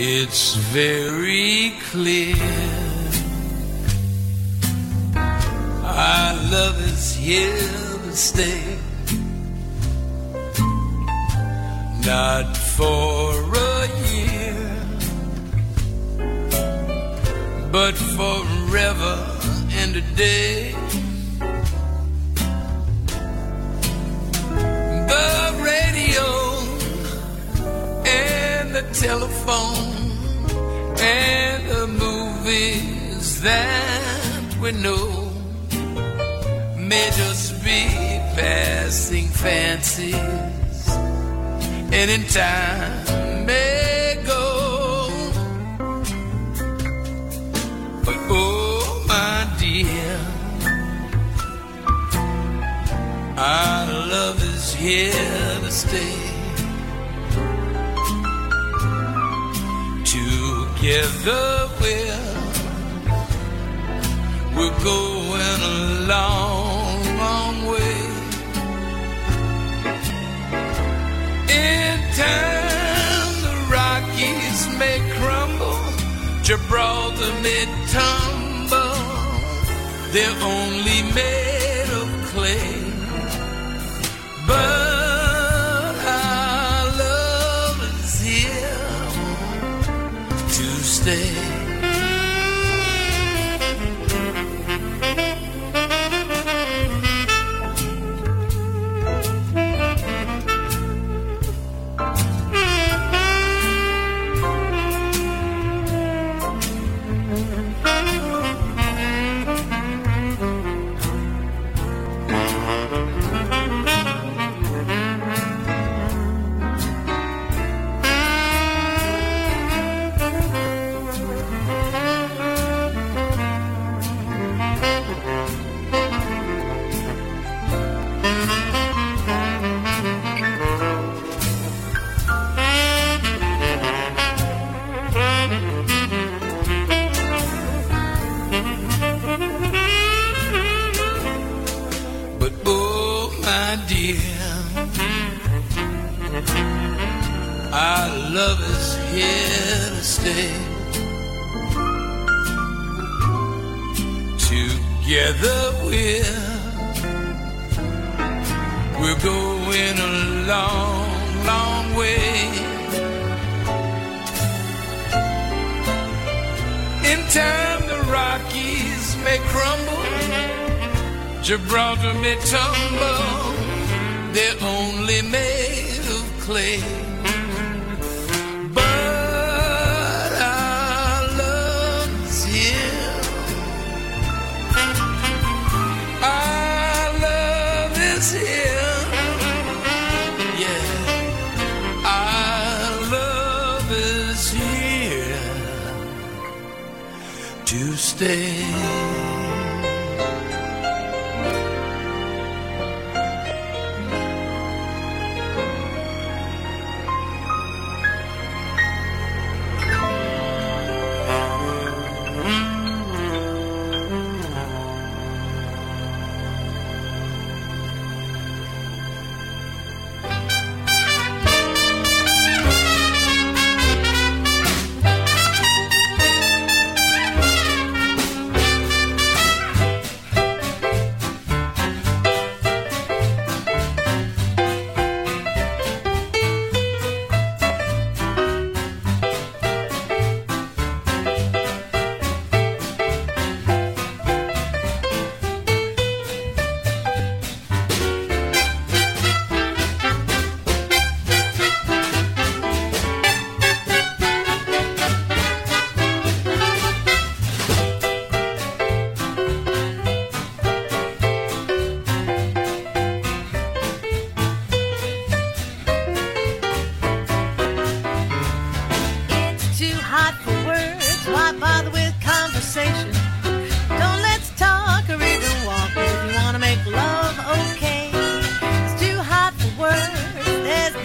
It's very clear. Our love is here to stay. Not for a year, but forever and a day. Telephone and the movies that we know may just be passing fancies and in time may go. But oh, my dear, our love is here to stay. Together we're, we're going a long, long way. In time, the Rockies may crumble, Gibraltar may tumble. They're only made of clay. To love is here to stay. Together we're we're going a long, long way. In time, the Rockies may crumble. Gibraltar may tumble, they're only made of clay. Stay.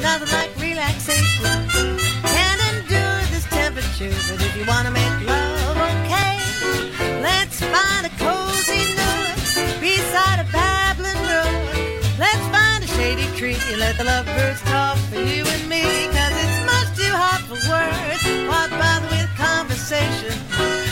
nothing like relaxation. Can't endure this temperature, but if you wanna make love, okay, let's find a cozy nook beside a babbling brook. Let's find a shady tree and let the lovebirds talk for you and me. Cause it's much too hot for words. Why bother with conversation?